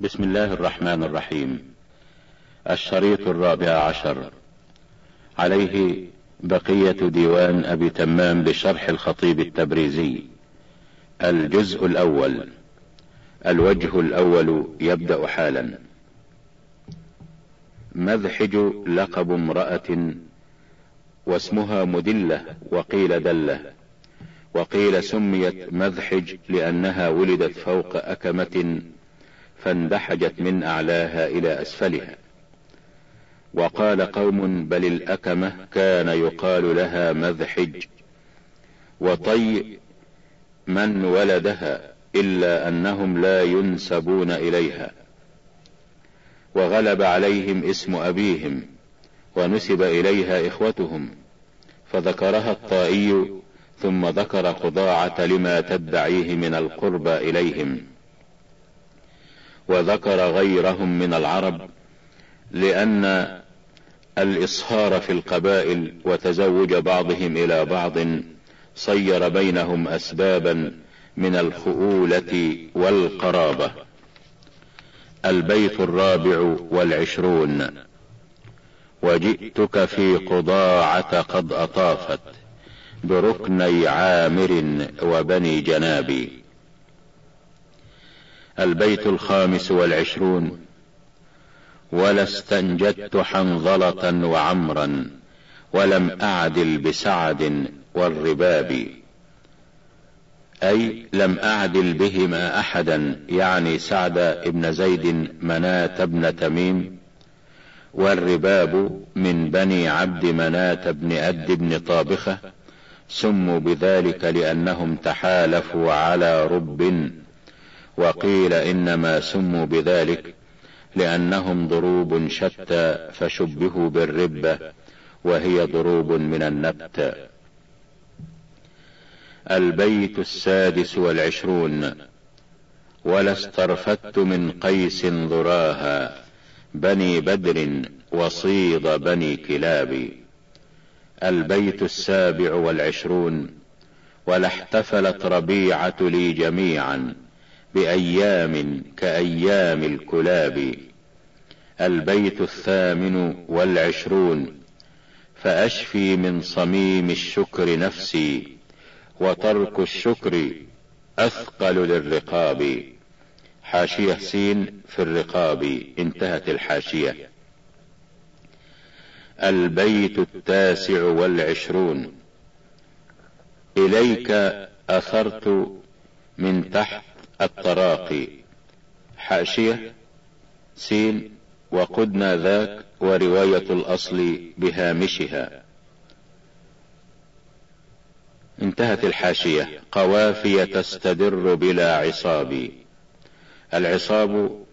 بسم الله الرحمن الرحيم. الشريط الرابع عشر. عليه بقية ديوان أبي تمام بشرح الخطيب التبريزي. الجزء الأول. الوجه الأول يبدأ حالا. مذحج لقب امرأة واسمها مدلة وقيل دلة. وقيل سميت مذحج لأنها ولدت فوق أكمة فاندحجت من أعلاها إلى أسفلها. وقال قوم بل الأكمة كان يقال لها مذحج. وطي من ولدها إلا أنهم لا ينسبون إليها. وغلب عليهم اسم أبيهم ونسب إليها إخوتهم. فذكرها الطائي ثم ذكر قضاعة لما تدعيه من القربى إليهم. وذكر غيرهم من العرب لأن الإصهار في القبائل وتزوج بعضهم إلى بعض صير بينهم أسبابا من الخؤولة والقرابة. البيت الرابع والعشرون. وجئتك في قضاعة قد أطافت بركني عامر وبني جنابي. البيت الخامس والعشرون. ولا استنجدت حنظلة وعمرا ولم أعدل بسعد والرباب. أي لم أعدل بهما أحدا يعني سعد بن زيد مناة بن تميم والرباب من بني عبد مناة بن أد بن طابخة سموا بذلك لأنهم تحالفوا على رب وقيل إنما سموا بذلك لأنهم ضروب شتى فشبهوا بالربة وهي ضروب من النبت. البيت السادس والعشرون. ولا استرفدت من قيس ذراها بني بدر وصيد بني كلاب. البيت السابع والعشرون. ولا احتفلت ربيعة لي جميعا. بأيام كأيام الكلاب البيت الثامن والعشرون فأشفي من صميم الشكر نفسي وترك الشكر أثقل للرقاب. حاشية سين في الرقاب انتهت الحاشية. البيت التاسع والعشرون. إليك أثرت من تحت التراقي. حاشية سين وقدنا ذاك ورواية الأصل بهامشها. انتهت الحاشية. قوافي تستدر بلا عصاب. العصاب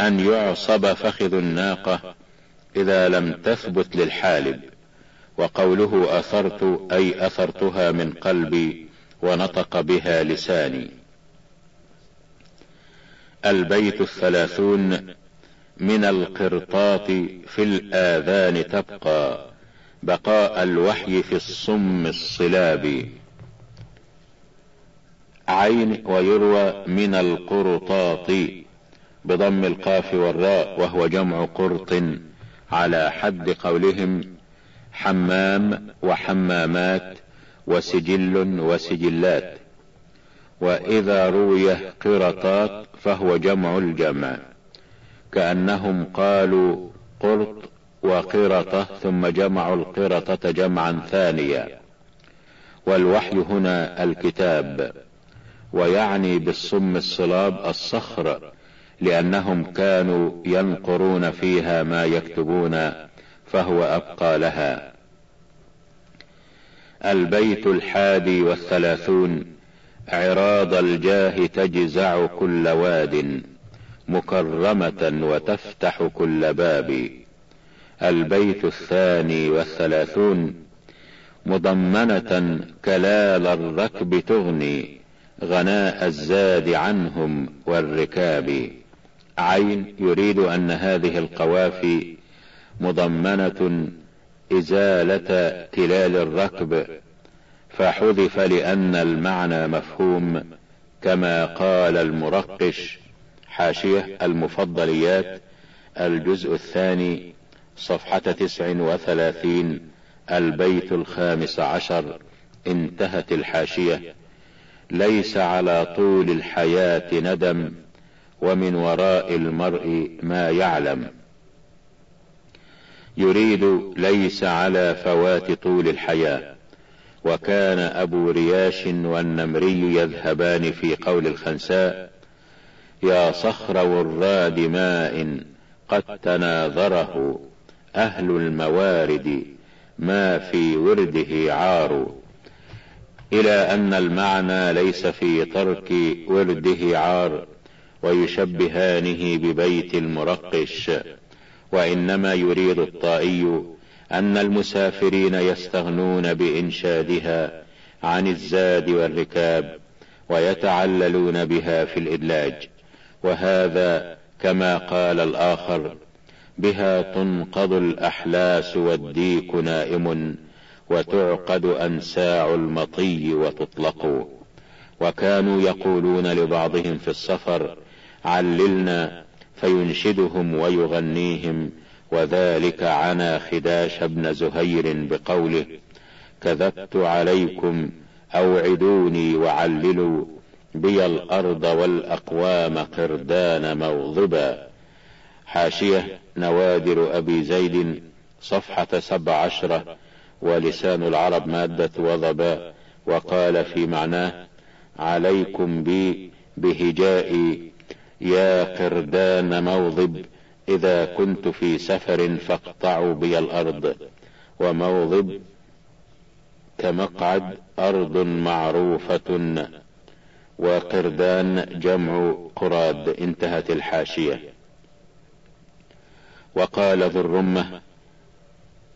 أن يعصب فخذ الناقة إذا لم تثبت للحالب. وقوله أثرت أي أثرتها من قلبي ونطق بها لساني. البيت الثلاثون من القرطات في الآذان تبقى بقاء الوحي في الصم الصلاب. عين ويروى من القرطاط بضم القاف والراء وهو جمع قرط على حد قولهم حمام وحمامات وسجل وسجلات. وإذا روي قرطات فهو جمع الجمع. كأنهم قالوا قرط وقرطة ثم جمعوا القرطة جمعا ثانيا. والوحي هنا الكتاب. ويعني بالصم الصلاب الصخر لأنهم كانوا ينقرون فيها ما يكتبون فهو أبقى لها. البيت الحادي والثلاثون. عراض الجاه تجزع كل واد مكرمة وتفتح كل باب. البيت الثاني والثلاثون مضمنة كلال الركب تغني غناء الزاد عنهم والركاب. عين يريد أن هذه القوافي مضمنة إزالة تلال الركب. فحذف لأن المعنى مفهوم كما قال المرقش حاشية المفضليات الجزء الثاني صفحة تسع وثلاثين البيت الخامس عشر انتهت الحاشية ليس على طول الحياة ندم ومن وراء المرء ما يعلم يريد ليس على فوات طول الحياة وكان أبو رياش والنمري يذهبان في قول الخنساء يا صخر وراد ماء قد تناظره أهل الموارد ما في ورده عار. إلى أن المعنى ليس في ترك ورده عار ويشبهانه ببيت المرقش وإنما يريد الطائي أن المسافرين يستغنون بإنشادها عن الزاد والركاب ويتعللون بها في الإدلاج. وهذا كما قال الآخر بها تنقض الأحلاس والديك نائم وتعقد أنساع المطي وتطلق. وكانوا يقولون لبعضهم في السفر عللنا فينشدهم ويغنيهم وذلك عنا خداش بن زهير بقوله كذبت عليكم أوعدوني وعللوا بي الأرض والأقوام قردان موضبا. حاشية نوادر أبي زيد صفحة سبع عشرة ولسان العرب مادة وضباء وقال في معناه عليكم بي بهجائي يا قردان موضب. إذا كنت في سفر فاقطعوا بي الأرض. وموضب كمقعد أرض معروفة. وقردان جمع قراد انتهت الحاشية. وقال ذو الرمة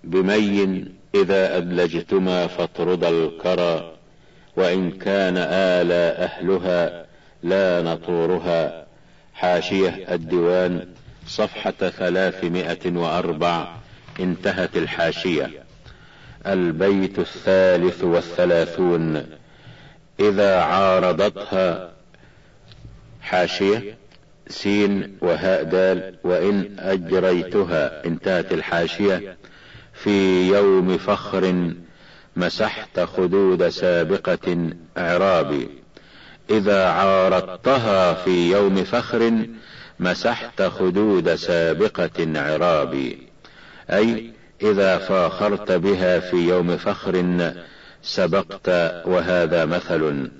بمي إذا أدلجتما فاطرد الكرى. وإن كان آلى أهلها لا نطورها. حاشية الديوان صفحة ثلاثمائة وأربع انتهت الحاشية. البيت الثالث والثلاثون. إذا عارضتها حاشية سين وهاء دال وإن أجريتها انتهت الحاشية. في يوم فخر مسحت خدود سابقة إعرابي. إذا عارضتها في يوم فخر مسحت خدود سابقة عرابي. أي إذا فاخرت بها في يوم فخر سبقت وهذا مثل.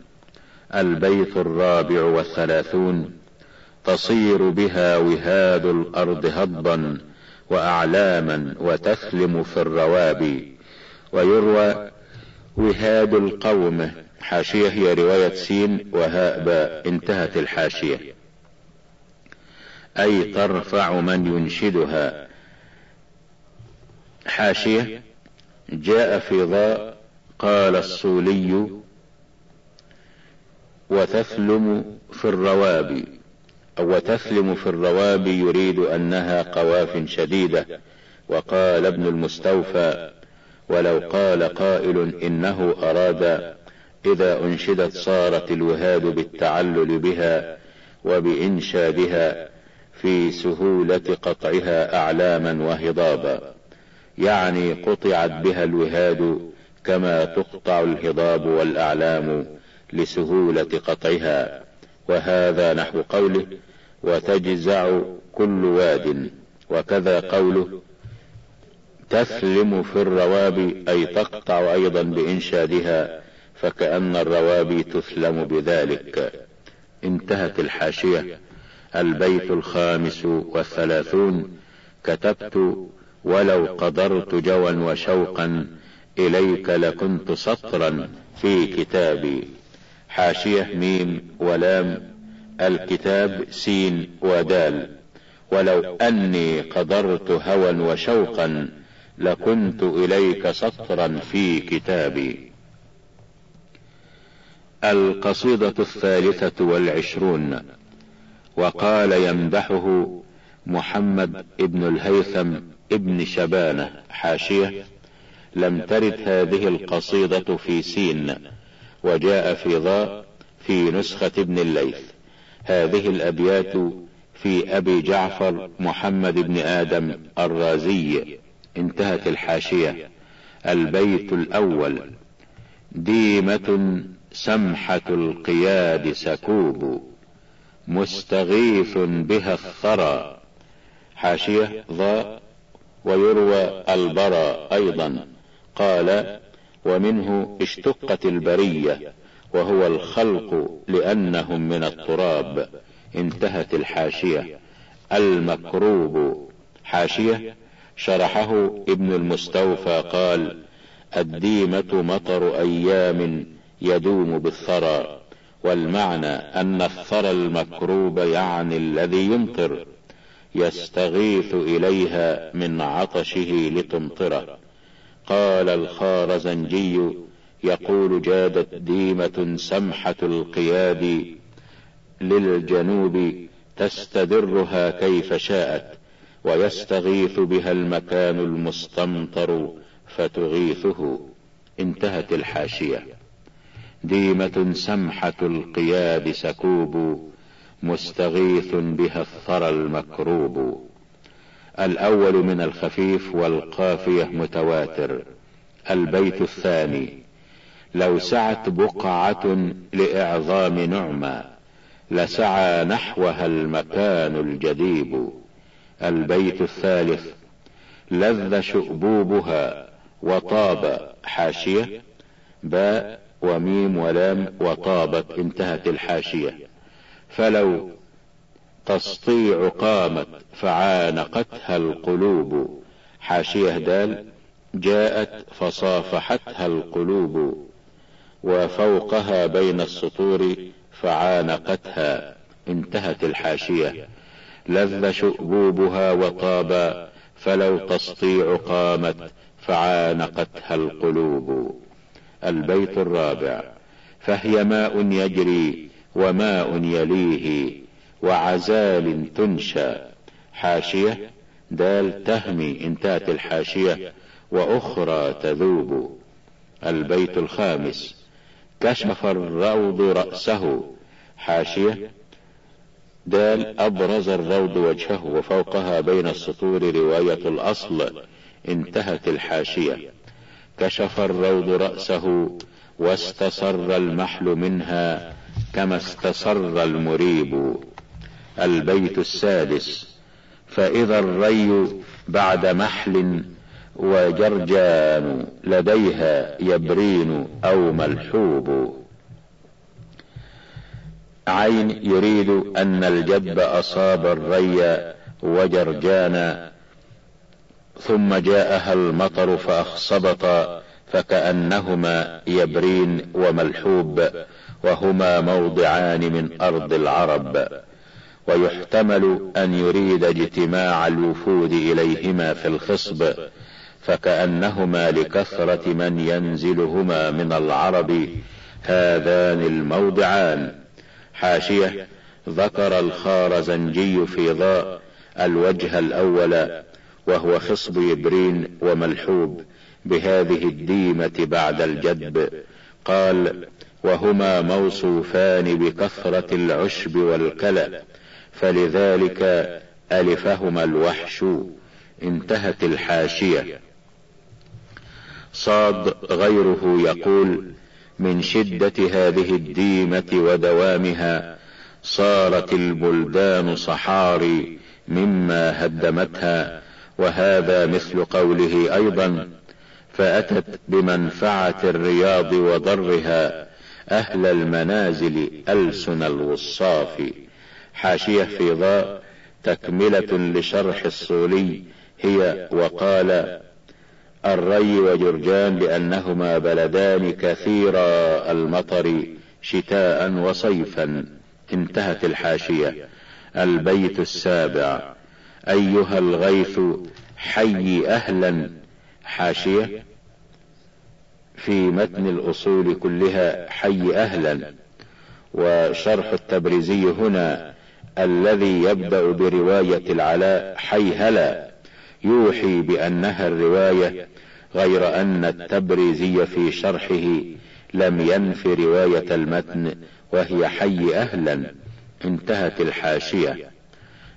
البيت الرابع والثلاثون تصير بها وهاد الأرض هضا واعلاما وتثلم في الروابي ويروى وهاد القوم حاشية هي رواية سين وهاء باء انتهت الحاشية. أي ترفع من ينشدها. حاشية جاء في ضاء قال الصولي وتثلم في الروابي أو وتثلم في الروابي يريد أنها قواف شديدة. وقال ابن المستوفى ولو قال قائل إنه أراد إذا أنشدت صارت الوهاد بالتعلل بها وبإنشادها. في سهولة قطعها أعلاما وهضابا. يعني قطعت بها الوهاد كما تقطع الهضاب والأعلام لسهولة قطعها. وهذا نحو قوله وتجزع كل واد. وكذا قوله تثلم في الروابي أي تقطع أيضا بإنشادها فكأن الروابي تثلم بذلك. انتهت الحاشية. البيت الخامس والثلاثون كتبت ولو قدرت جوا وشوقا إليك لكنت سطرا في كتابي. حاشية ميم ولام الكتاب سين ودال ولو أني قدرت هوى وشوقا لكنت إليك سطرا في كتابي. القصيدة الثالثة والعشرون. وقال يمدحه محمد ابن الهيثم ابن شبانة حاشية لم ترد هذه القصيدة في سين وجاء في ضاء في نسخة ابن الليث. هذه الأبيات في أبي جعفر محمد بن آدم الرازي. انتهت الحاشية. البيت الأول. ديمة سمحة القياد سكوب. مستغيث بها الثرى. حاشية ضاء ويروى البرى أيضا. قال ومنه اشتقت البرية وهو الخلق لأنهم من التراب. انتهت الحاشية. المكروب. حاشية شرحه ابن المستوفى قال الديمة مطر أيام يدوم بالثرى. والمعنى أن الثرى المكروب يعني الذي يمطر يستغيث إليها من عطشه لتمطره. قال الخارزنجي يقول جادت ديمة سمحة القياد للجنوب تستدرها كيف شاءت ويستغيث بها المكان المستمطر فتغيثه. انتهت الحاشية. ديمة سمحة القياد سكوب مستغيث بها الثرى المكروب. الأول من الخفيف والقافية متواتر البيت الثاني. لو سعت بقعة لإعظام نعمى لسعى نحوها المكان الجديب. البيت الثالث لذ شؤبوبها وطاب حاشية. باء وميم ولام وطابت انتهت الحاشية. فلو تسطيع قامت فعانقتها القلوب. حاشية دال جاءت فصافحتها القلوب. وفوقها بين السطور فعانقتها انتهت الحاشية. لذ شؤبوبها وطابا فلو تسطيع قامت فعانقتها القلوب. البيت الرابع. فهي ماء يجري وماء يليه وعزال تنشى. حاشية دال تهمي انتهت الحاشية وأخرى تذوب. البيت الخامس كشف الروض رأسه. حاشية دال أبرز الروض وجهه وفوقها بين السطور رواية الأصل انتهت الحاشية. كشف الروض رأسه واستصر المحل منها كما استصر المريب. البيت السادس. فإذا الري بعد محل وجرجان لديها يبرين أو ملحوب. عين يريد أن الجب أصاب الري وجرجانا ثم جاءها المطر فأخصبط فكأنهما يبرين وملحوب وهما موضعان من أرض العرب. ويحتمل أن يريد اجتماع الوفود إليهما في الخصب فكأنهما لكثرة من ينزلهما من العرب هذان الموضعان. حاشية ذكر الخارزنجي في ضاء الوجه الأول وهو خصب يبرين وملحوب بهذه الديمة بعد الجدب. قال وهما موصوفان بكثرة العشب والكلى فلذلك ألفهما الوحش. انتهت الحاشية. صاد غيره يقول من شدة هذه الديمة ودوامها صارت البلدان صحاري مما هدمتها وهذا مثل قوله أيضا فأتت بمنفعة الرياض وضرها أهل المنازل ألسن الوصاف. حاشية في ضاء تكملة لشرح الصولي هي وقال الري وجرجان لأنهما بلدان كثيرا المطر شتاء وصيفا. انتهت الحاشية. البيت السابع. أيها الغيث حي أهلا. حاشية. في متن الأصول كلها حي أهلا. وشرح التبريزي هنا الذي يبدأ برواية العلاء حي هلا. يوحي بأنها الرواية غير أن التبريزي في شرحه لم ينف رواية المتن وهي حي أهلا. انتهت الحاشية.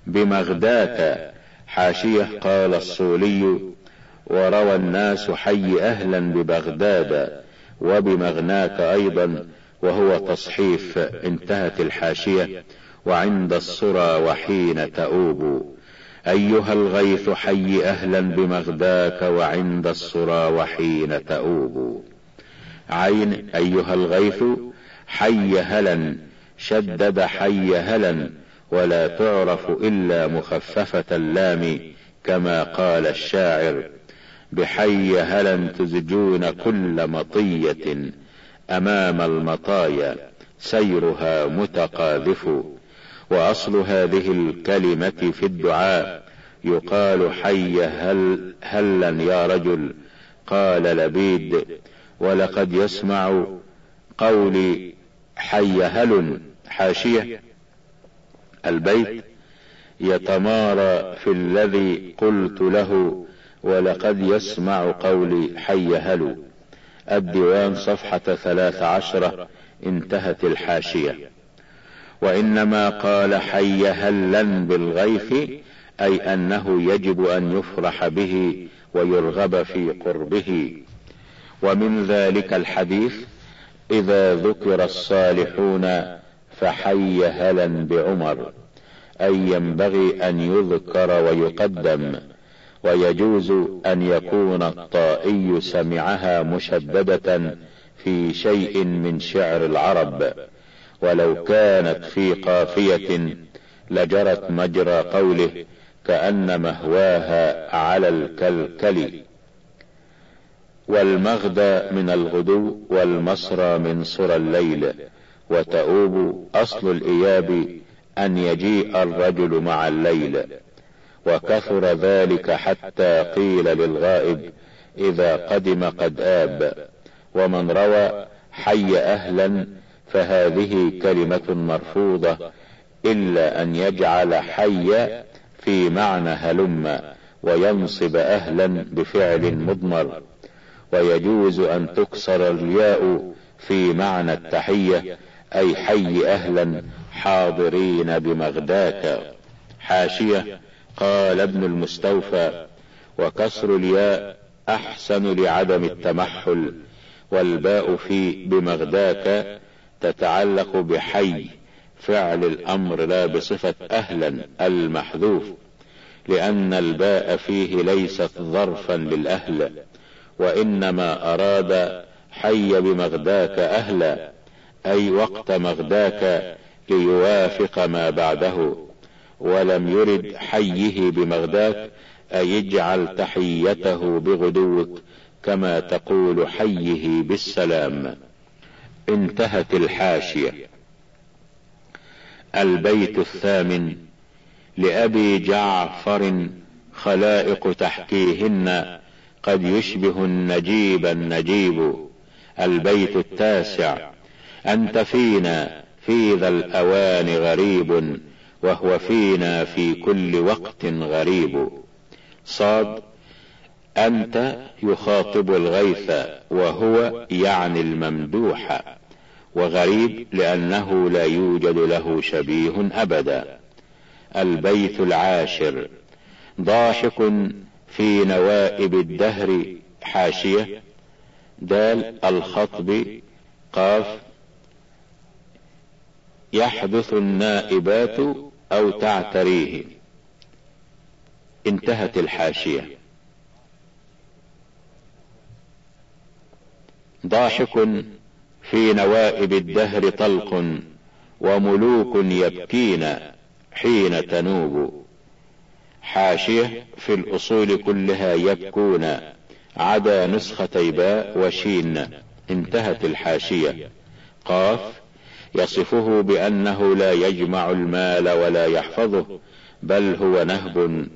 بمغداة. حاشية قال الصولي وروى الناس حي أهلا ببغداد وبمغناك أيضا وهو تصحيف انتهت الحاشية وعند الصرى وحين تؤوب. أيها الغيث حي أهلا بمغداك وعند الصرى وحين تؤوب. عين أيها الغيث حي هلا شدد حي هلا ولا تعرف إلا مخففة اللام كما قال الشاعر بحي هلا تزجون كل مطية؟ أمام المطايا سيرها متقاذف. وأصل هذه الكلمة في الدعاء يقال حي هل هلا يا رجل قال لبيد ولقد يسمع قولي حي هل حاشية. البيت يتمارى في الذي قلت له ولقد يسمع قولي حي هل الديوان صفحة ثلاث عشرة انتهت الحاشية. وإنما قال حي هلا بالغيث أي أنه يجب أن يفرح به ويرغب في قربه. ومن ذلك الحديث إذا ذكر الصالحون فحي هلا بعمر أي ينبغي أن يذكر ويقدم ويجوز أن يكون الطائي سمعها مشددة في شيء من شعر العرب. ولو كانت في قافية لجرت مجرى قوله كأن مهواها على الكلكل. والمغدى من الغدو والمصرى من صرى الليل. وتؤوب أصل الإياب أن يجيء الرجل مع الليل. وكثر ذلك حتى قيل للغائب إذا قدم قد آب. ومن روى حي أهلا فهذه كلمة مرفوضة إلا أن يجعل حي في معنى هلم وينصب أهلا بفعل مضمر. ويجوز أن تكسر الياء في معنى التحية أي حي أهلا حاضرين بمغداك. حاشية قال ابن المستوفى وكسر الياء أحسن لعدم التمحل والباء في بمغداك تتعلق بحي فعل الأمر لا بصفة أهلا المحذوف لأن الباء فيه ليست ظرفا للأهل وإنما أراد حي بمغداك أهلا. أي وقت مغداك ليوافق ما بعده. ولم يرد حيه بمغداك أي اجعل تحيته بغدوك كما تقول حيه بالسلام. انتهت الحاشية. البيت الثامن. لأبي جعفر خلائق تحكيهن قد يشبه النجيب النجيب. البيت التاسع. أنت فينا في ذا الأوان غريب وهو فينا في كل وقت غريب. صاد أنت يخاطب الغيث وهو يعني الممدوح. وغريب لأنه لا يوجد له شبيه أبدا. البيت العاشر. ضاحك في نوائب الدهر حاشية. دال الخطب قاف يحدث النائبات أو تعتريه. انتهت الحاشية. ضاحك في نوائب الدهر طلق وملوك يبكين حين تنوب. حاشية في الأصول كلها يبكون. عدا نسختي باء وشين. انتهت الحاشية. قاف يصفه بأنه لا يجمع المال ولا يحفظه بل هو نهب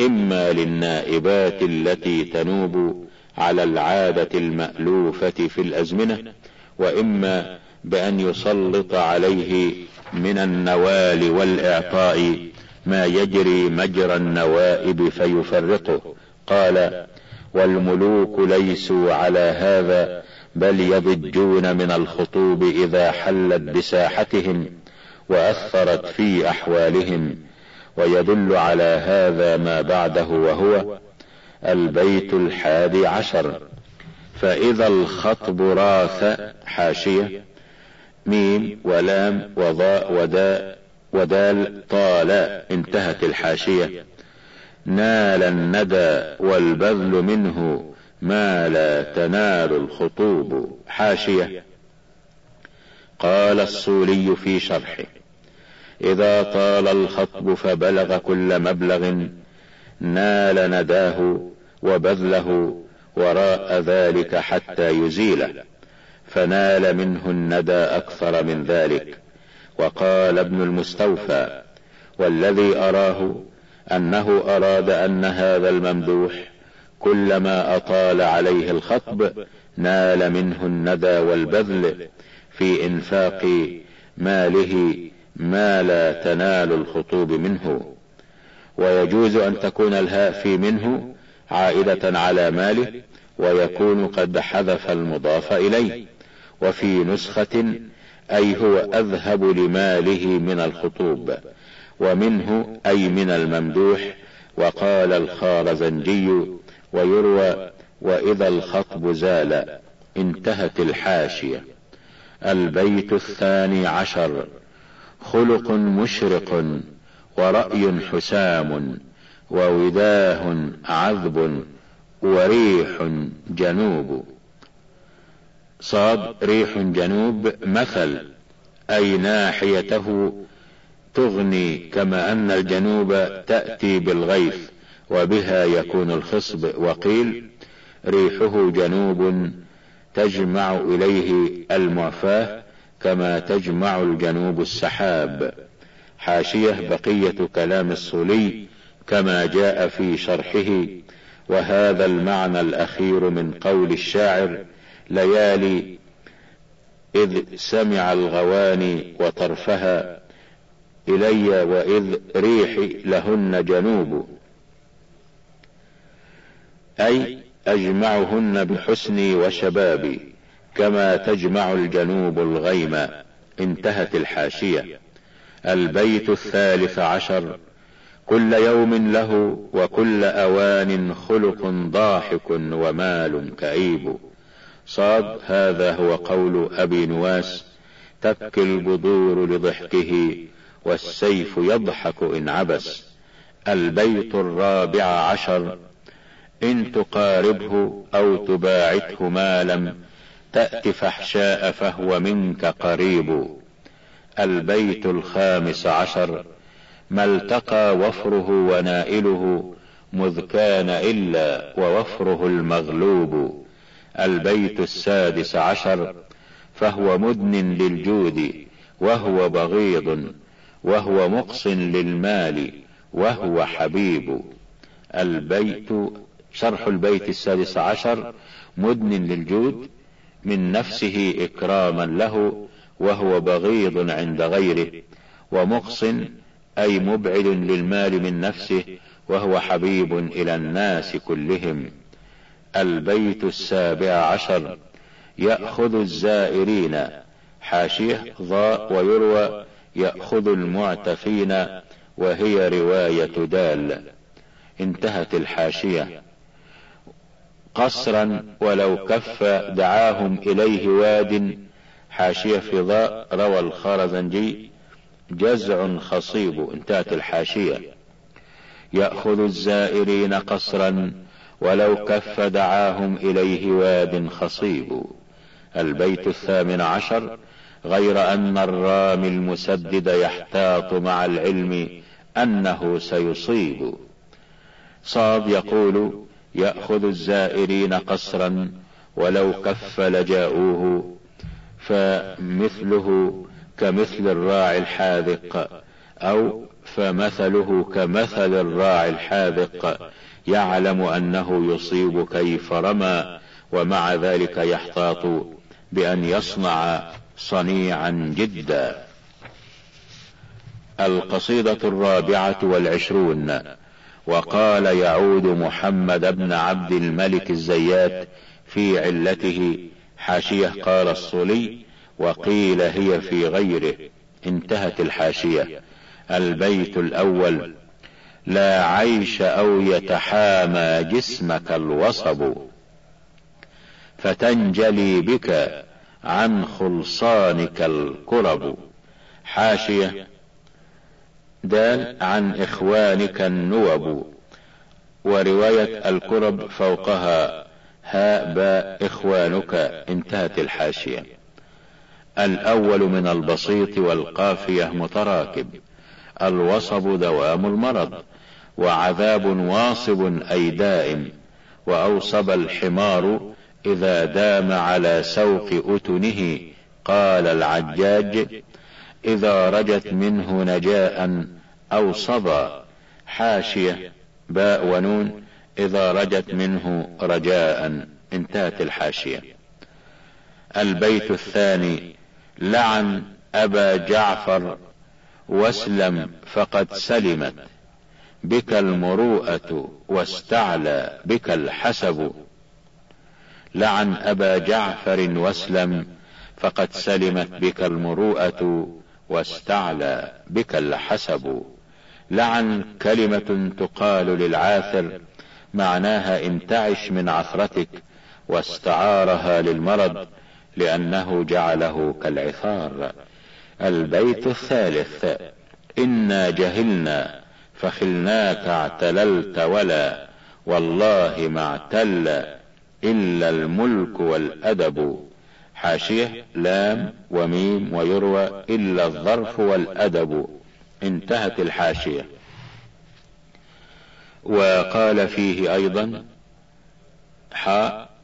إما للنائبات التي تنوب على العادة المألوفة في الأزمنة وإما بأن يسلط عليه من النوال والإعطاء ما يجري مجرى النوائب فيفرقه. قال والملوك ليسوا على هذا بل يضجون من الخطوب إذا حلت بساحتهم وأثرت في أحوالهم ويدل على هذا ما بعده وهو البيت الحادي عشر. فإذا الخطب راث حاشية ميم ولام وضاء وداء ودال طال انتهت الحاشية. نال الندى والبذل منه ما لا تنال الخطوب حاشية. قال الصولي في شرحه إذا طال الخطب فبلغ كل مبلغ نال نداه وبذله وراء ذلك حتى يزيله فنال منه الندى أكثر من ذلك. وقال ابن المستوفى والذي أراه أنه أراد أن هذا الممدوح كلما أطال عليه الخطب نال منه الندى والبذل في إنفاق ماله ما لا تنال الخطوب منه. ويجوز أن تكون الهاء في منه عائدة على ماله ويكون قد حذف المضاف إليه. وفي نسخة أي هو أذهب لماله من الخطوب ومنه أي من الممدوح وقال الخارزنجي ويروى وإذا الخطب زال انتهت الحاشية. البيت الثاني عشر خلق مشرق ورأي حسام ووداه عذب وريح جنوب. صاد ريح جنوب مثل أي ناحيته تغني كما أن الجنوب تأتي بالغيث. وبها يكون الخصب. وقيل ريحه جنوب تجمع إليه المعفاة كما تجمع الجنوب السحاب. حاشية بقية كلام الصولي كما جاء في شرحه. وهذا المعنى الأخير من قول الشاعر ليالي إذ سمع الغواني وطرفها إلي وإذ ريحي لهن جنوب. أي أجمعهن بحسني وشبابي كما تجمع الجنوب الغيم انتهت الحاشية. البيت الثالث عشر كل يوم له وكل أوان خلق ضاحك ومال كئيب. صاد هذا هو قول أبي نواس تبكي البذور لضحكه والسيف يضحك إن عبس. البيت الرابع عشر إن تقاربه أو تباعته ما لم تأت فحشاء فهو منك قريب. البيت الخامس عشر ما التقى وفره ونائله مذ كان إلا ووفره المغلوب. البيت السادس عشر فهو مدن للجود وهو بغيض وهو مقص للمال وهو حبيب. البيت شرح البيت السادس عشر مدن للجود من نفسه إكراما له وهو بغيض عند غيره ومقص أي مبعد للمال من نفسه وهو حبيب إلى الناس كلهم. البيت السابع عشر يأخذ الزائرين حاشية ضاء ويروى يأخذ المعتفين وهي رواية دال. انتهت الحاشية. قصرا ولو كف دعاهم إليه واد. حاشية فضاء روى الخرزنجي جزع خصيب انتهت الحاشية. يأخذ الزائرين قصرا ولو كف دعاهم إليه واد خصيب. البيت الثامن عشر غير أن الرامي المسدد يحتاط مع العلم أنه سيصيب. صاد يقول يأخذ الزائرين قصرا ولو كف لجاؤوه فمثله كمثل الراعي الحاذق أو فمثله كمثل الراعي الحاذق يعلم أنه يصيب كيف رمى ومع ذلك يحتاط بأن يصنع صنيعا جدا. القصيدة الرابعة والعشرون. وقال يعود محمد بن عبد الملك الزيات في علته حاشية قال الصلي وقيل هي في غيره. انتهت الحاشية. البيت الأول. لا عيش أو يتحامى جسمك الوصب. فتنجلي بك عن خلصانك الكرب. حاشية دال عن إخوانك النوب. ورواية الكرب فوقها هاء باء إخوانك انتهت الحاشية. الأول من البسيط والقافية متراكب. الوصب دوام المرض. وعذاب واصب أي دائم. وأوصب الحمار إذا دام على سوق أتنه. قال العجاج إذا رجت منه نجاء أوصبا حاشية باء ونون إذا رجت منه رجاء انتهت الحاشية. البيت الثاني لعن أبا جعفر واسلم فقد سلمت بك المروءة واستعلى بك الحسب. لعن أبا جعفر واسلم فقد سلمت بك المروءة واستعلى بك الحسب. لعن كلمة تقال للعاثر معناها انتعش من عثرتك واستعارها للمرض لأنه جعله كالعثار. البيت الثالث إنا جهلنا فخلناك اعتللت ولا والله ما اعتل إلا الملك والأدب. حاشية لام وميم ويروى إلا الظرف والأدب. انتهت الحاشية. وقال فيه أيضا حاء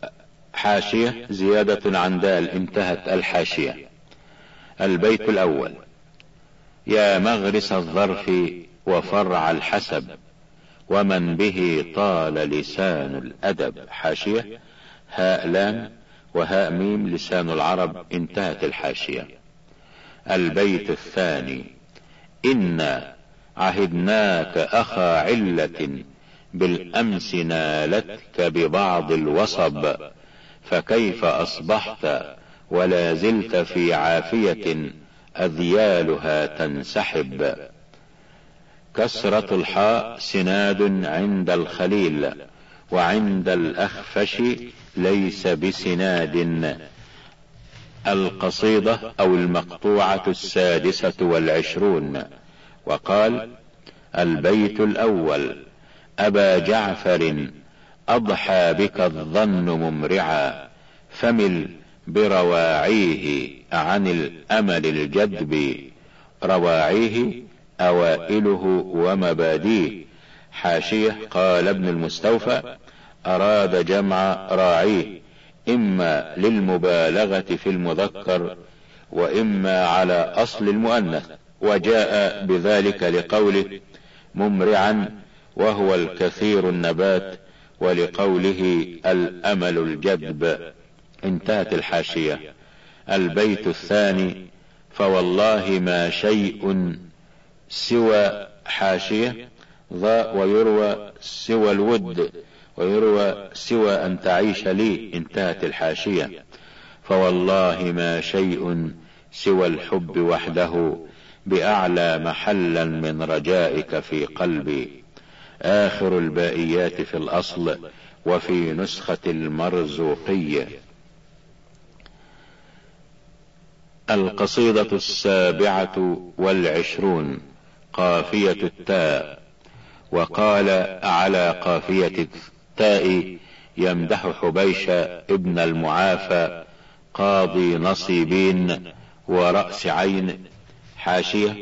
حاشية زيادة عن دال انتهت الحاشية. البيت الأول. يا مغرس الظرف وفرع الحسب ومن به طال لسان الأدب. حاشية هاء لام وهاء ميم لسان العرب انتهت الحاشية. البيت الثاني. إنا عهدناك أخا علة بالأمس نالتك ببعض الوصب فكيف أصبحت ولا زلت في عافية أذيالها تنسحب؟ كسرة الحاء سناد عند الخليل وعند الأخفش ليس بسناد. القصيدة أو المقطوعة السادسة والعشرون وقال البيت الأول أبا جعفر أضحى بك الظن ممرعا فمل برواعيه عن الأمل الجدب رواعيه أوائله ومباديه حاشية قال ابن المستوفى أراد جمع راعيه. إما للمبالغة في المذكر وإما على أصل المؤنث وجاء بذلك لقوله ممرعا وهو الكثير النبات ولقوله الأمل الجدب انتهت الحاشية. البيت الثاني فوالله ما شيء سوى حاشية ضاء ويروى سوى الود. ويروى سوى أن تعيش لي انتهت الحاشية. فوالله ما شيء سوى الحب وحده بأعلى محلا من رجائك في قلبي. آخر البائيات في الأصل وفي نسخة المرزوقية. القصيدة السابعة والعشرون قافية التاء. وقال على قافية يمدح حبيش ابن المعافى قاضي نصيبين ورأس عين. حاشية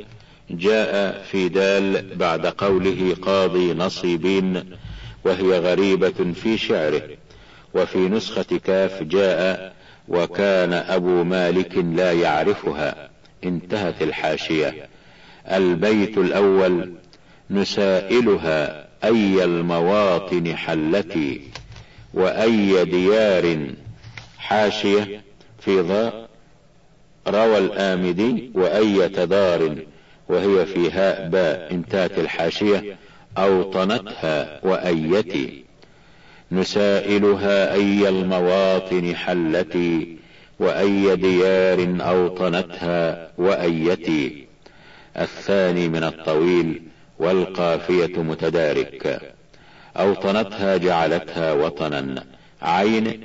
جاء في دال بعد قوله قاضي نصيبين وهي غريبة في شعره. وفي نسخة كاف جاء وكان أبو مالك لا يعرفها. انتهت الحاشية. البيت الأول نسائلها. أي المواطن حلتي وأي ديار حاشية في ضاء روى الآمدي وأية دار وهي في هاء باء انتهت الحاشية أوطنتها وأيتي نسائلها أي المواطن حلتي وأي ديار أوطنتها وأيتي الثاني من الطويل والقافية متدارك. أوطنتها جعلتها وطنا. عين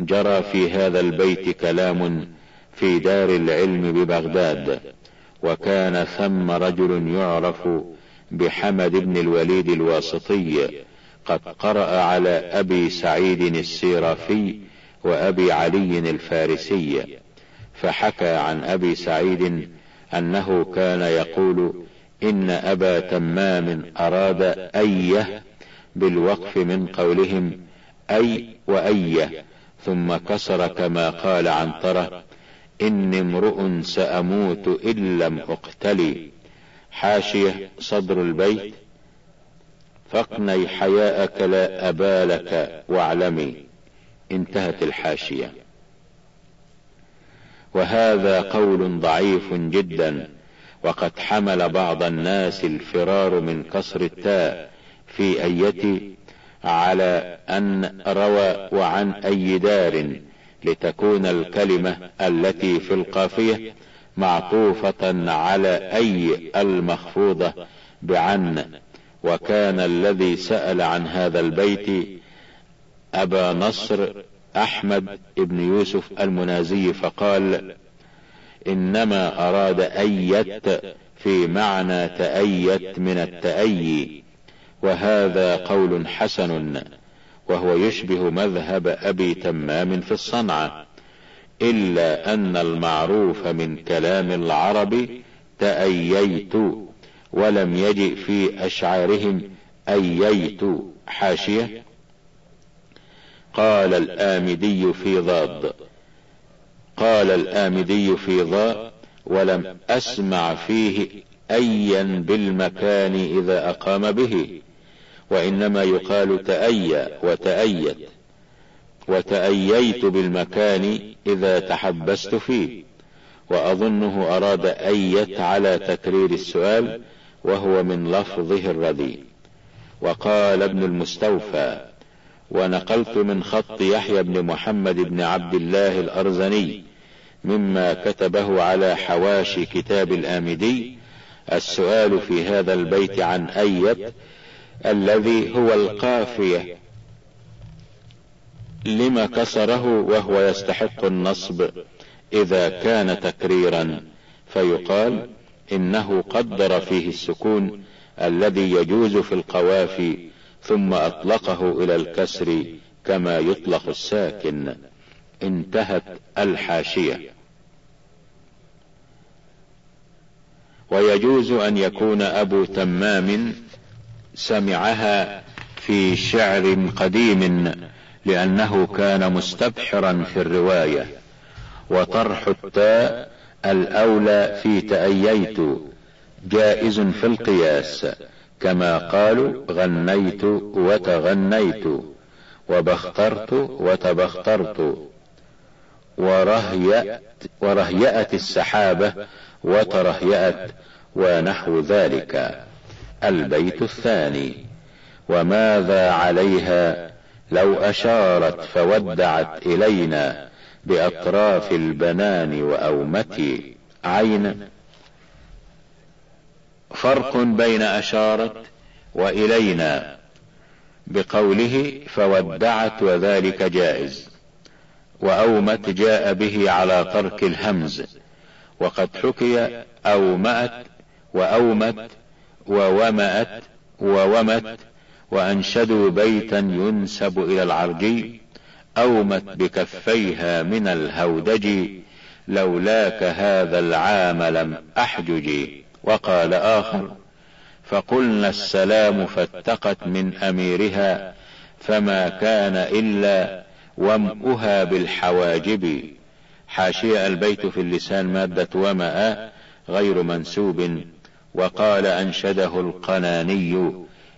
جرى في هذا البيت كلام في دار العلم ببغداد. وكان ثم رجل يعرف بحمد بن الوليد الواسطي قد قرأ على أبي سعيد السيرافي وأبي علي الفارسي. فحكى عن أبي سعيد أنه كان يقول إن أبا تمام أراد أيه بالوقف من قولهم أي وأيه ثم كسر كما قال عنترة إني امرؤ سأموت إن لم أقتلي. حاشية صدر البيت فاقني حياءك لا أبالك واعلمي. انتهت الحاشية. وهذا قول ضعيف جدا. وقد حمل بعض الناس الفرار من كسر التاء في أيتي على أن روى وعن أي دار لتكون الكلمة التي في القافية معطوفة على أي المخفوضة بعن. وكان الذي سأل عن هذا البيت أبا نصر أحمد بن يوسف المنازي فقال إنما أراد أيت في معنى تأيت من التأيي وهذا قول حسن وهو يشبه مذهب أبي تمام في الصنعة إلا أن المعروف من كلام العرب تأييت ولم يجئ في أشعارهم أييت حاشية. قال الآمدي في ضاد قال الآمدي في ضاء ولم أسمع فيه أيا بالمكان إذا أقام به وإنما يقال تأيى وتأيت وتأييت بالمكان إذا تحبست فيه وأظنه أراد أيت على تكرير السؤال وهو من لفظه الردي. وقال ابن المستوفى ونقلت من خط يحيى بن محمد بن عبد الله الأرزني مما كتبه على حواشي كتاب الآمدي. السؤال في هذا البيت عن أيت الذي هو القافية. لما كسره وهو يستحق النصب إذا كان تكريرا. فيقال إنه قدر فيه السكون الذي يجوز في القوافي ثم أطلقه إلى الكسر كما يطلق الساكن. انتهت الحاشية. ويجوز أن يكون أبو تمام سمعها في شعر قديم لأنه كان مستبحرا في الرواية. وطرح التاء الأولى في تأييت جائز في القياس كما قالوا غنيت وتغنيت وبخترت وتبخترت. ورهيأت, ورهيأت السحابة وترهيأت ونحو ذلك. البيت الثاني. وماذا عليها لو أشارت فودعت إلينا بأطراف البنان وأومتي عين. فرق بين أشارت وإلينا. بقوله فودعت وذلك جائز. وأومت جاء به على ترك الهمز وقد حكي أومأت وأومت وومأت وومت وأنشدوا بيتا ينسب إلى العرجي أومت بكفيها من الهودج لولاك هذا العام لم أحجج. وقال آخر فقلنا السلام فاتقت من أميرها فما كان إلا ومؤها بالحواجب. حاشية البيت في اللسان مادة ومأ غير منسوب وقال أنشده القناني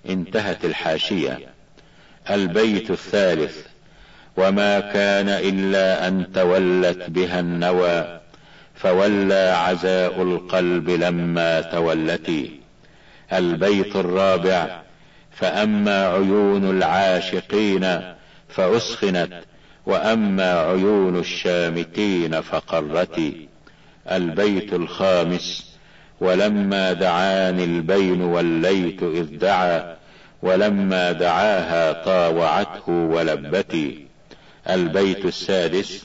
انتهت الحاشية. البيت الثالث وما كان إلا أن تولت بها النوى فولى عزاء القلب لما تولتي البيت الرابع فأما عيون العاشقين فأسخنت. وأما عيون الشامتين فقرتي البيت الخامس. ولما دعاني البين وليت إذ دعا. ولما دعاها طاوعته ولبتي البيت السادس.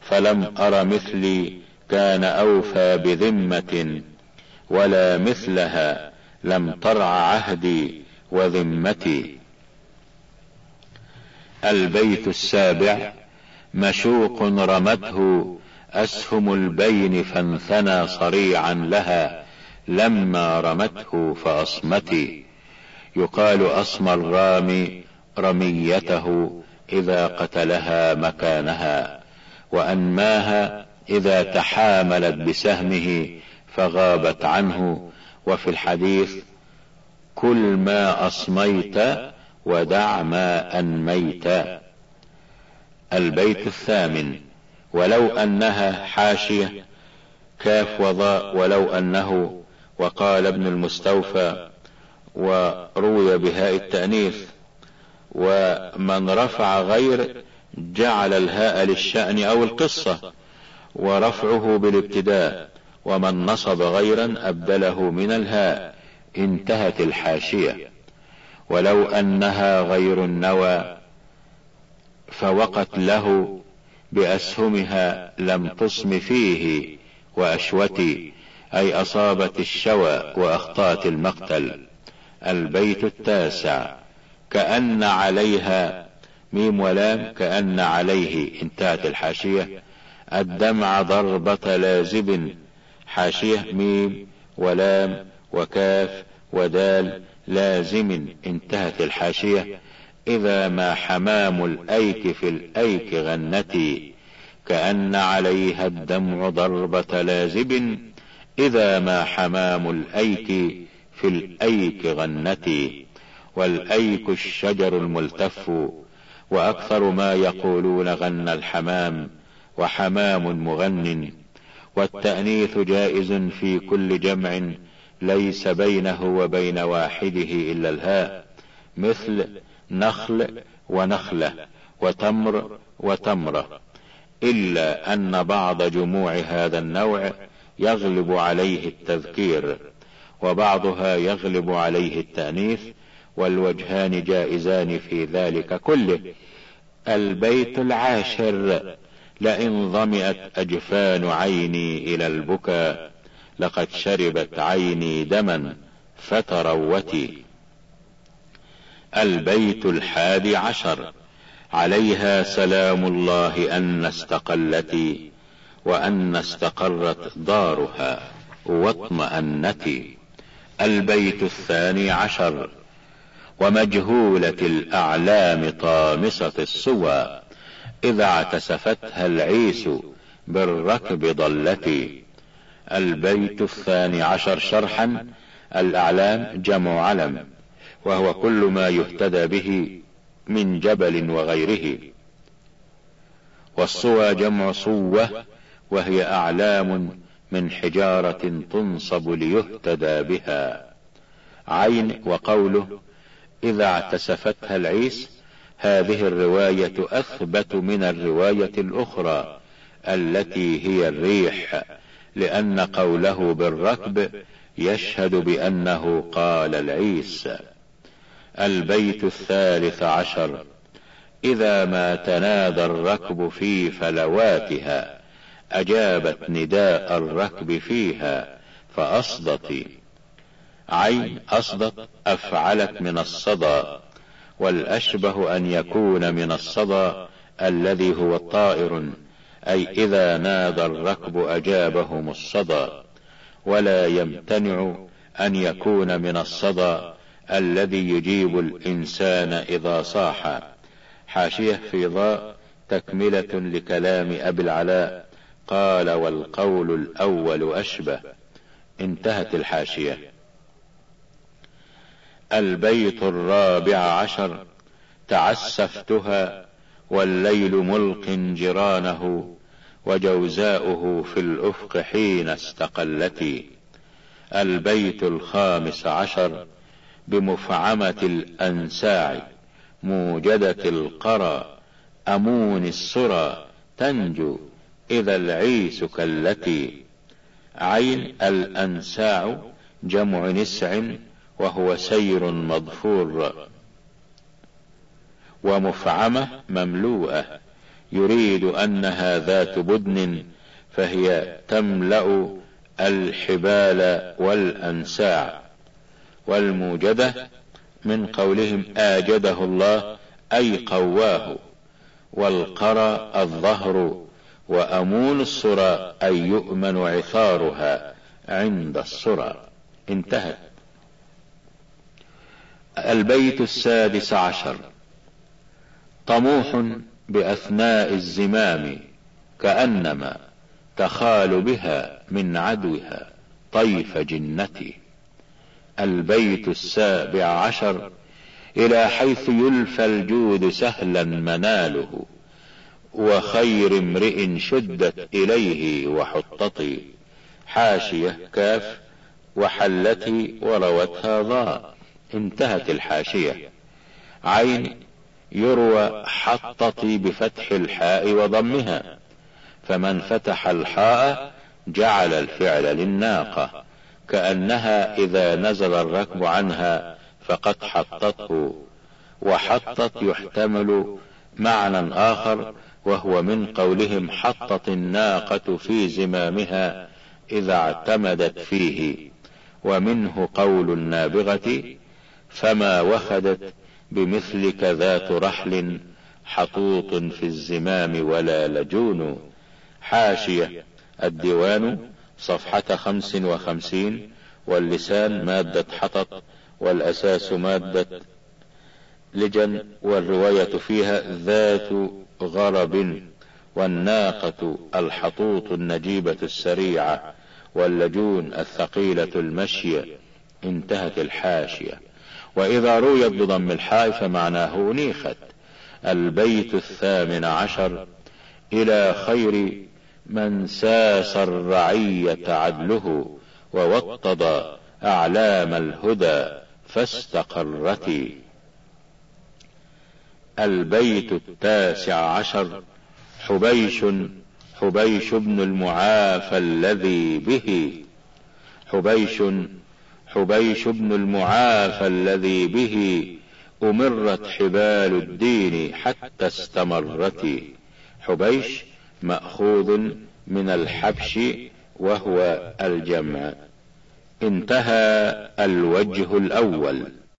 فلم أر مثلي كان أوفى بذمة. ولا مثلها لم ترع عهدي وذمتي. البيت السابع مشوق رمته أسهم البين فانثنى صريعا لها لما رمته فأصمتي يقال أصم الرامي رميته إذا قتلها مكانها وأنماها إذا تحاملت بسهمه فغابت عنه. وفي الحديث كل ما أصميت ودع ما أنميت البيت الثامن. ولو أنها حاشية. كاف وضاء ولو أنه. وقال ابن المستوفى. وروي بهاء التأنيث. ومن رفع غير جعل الهاء للشأن أو القصة. ورفعه بالابتداء. ومن نصب غيرا أبدله من الهاء. انتهت الحاشية. ولو أنها غير النوى فوقت له بأسهمها لم تصم فيه وأشوتي أي أصابت الشوى وأخطأت المقتل. البيت التاسع كأن عليها ميم ولام كأن عليه انتهت الحاشية. الدمع ضربة لازب حاشية ميم ولام وكاف ودال لازم انتهت الحاشية. إذا ما حمام الأيك في الأيك غنتي كأن عليها الدمع ضربة لازب. إذا ما حمام الأيك في الأيك غنتي والأيك الشجر الملتف وأكثر ما يقولون غن الحمام وحمام مغن والتأنيث جائز في كل جمع. ليس بينه وبين واحدة إلا الهاء مثل نخل ونخلة وتمر وتمرة إلا أن بعض جموع هذا النوع يغلب عليه التذكير وبعضها يغلب عليه التأنيث والوجهان جائزان في ذلك كله. البيت العاشر لئن ظمئت أجفان عيني إلى البكاء. لقد شربت عيني دما فتروتي. البيت الحادي عشر. عليها سلام الله أن استقلتي وأن استقرت دارها واطمأنتي البيت الثاني عشر. ومجهولة الأعلام طامسة الصوى إذا اعتسفتها العيس بالركب ضلتي البيت الثاني عشر شرحا الأعلام جمع علم وهو كل ما يهتدى به من جبل وغيره. والصوى جمع صوة وهي أعلام من حجارة تنصب ليهتدى بها. عين وقوله إذا اعتسفتها العيس هذه الرواية أثبت من الرواية الأخرى التي هي الريح. لأن قوله بالركب يشهد بأنه قال العيس. البيت الثالث عشر. إذا ما تنادى الركب في فلواتها أجابت نداء الركب فيها فأصدت. عين أصدت أفعلت من الصدى. والأشبه أن يكون من الصدى الذي هو الطائر أي إذا نادى الركب أجابهم الصدى ولا يمتنع أن يكون من الصدى الذي يجيب الإنسان إذا صاح. حاشية في ضاء تكملة لكلام أبي العلاء قال والقول الأول أشبه. انتهت الحاشية. البيت الرابع عشر تعسفتها والليل ملق جيرانه وجوزاؤه في الأفق حين استقلتي البيت الخامس عشر بمفعمة الأنساع موجدة القرى أمون السرى تنجو إذا العيس كالتي. عين الأنساع جمع نسع وهو سير مضفور. ومفعمة مملوءة يريد أنها ذات بدن فهي تملأ الحبال والأنساع. والموجدة من قولهم آجده الله أي قواه. والقرى الظهر وأمون الصرى أي يؤمن عثارها عند الصرى انتهت. البيت السادس عشر. طموح بأثناء الزمام كأنما تخال بها من عدوها طيف جنتي البيت السابع عشر إلى حيث يلفى الجود سهلا مناله وخير امرئ شدت إليه وحطتي حاشية كاف وحلتي وروتها ضاء. انتهت الحاشية. عين يروى حطتي بفتح الحاء وضمها فمن فتح الحاء جعل الفعل للناقة كأنها إذا نزل الركب عنها فقد حطته وحطت يحتمل معنى آخر وهو من قولهم حطت الناقة في زمامها إذا اعتمدت فيه ومنه قول النابغة فما وخدت بمثلك ذات رحل حطوط في الزمام ولا لجون. حاشية. الديوان صفحة خمس وخمسين واللسان مادة حطط والأساس مادة لجن والرواية فيها ذات غرب والناقة الحطوط النجيبة السريعة واللجون الثقيلة المشية. انتهت الحاشية. وإذا رويت بضم الحاء فمعناه نيخت البيت الثامن عشر. إلى خير من ساس الرعية عدله ووطد أعلام الهدى فاستقرت. البيت التاسع عشر. حبيش حبيش بن المعافى الذي به. حبيش حبيش بن المعافى الذي به أمرت حبال الدين حتى استمرت. حبيش مأخوذ من الحبش وهو الجمع. انتهى الوجه الأول.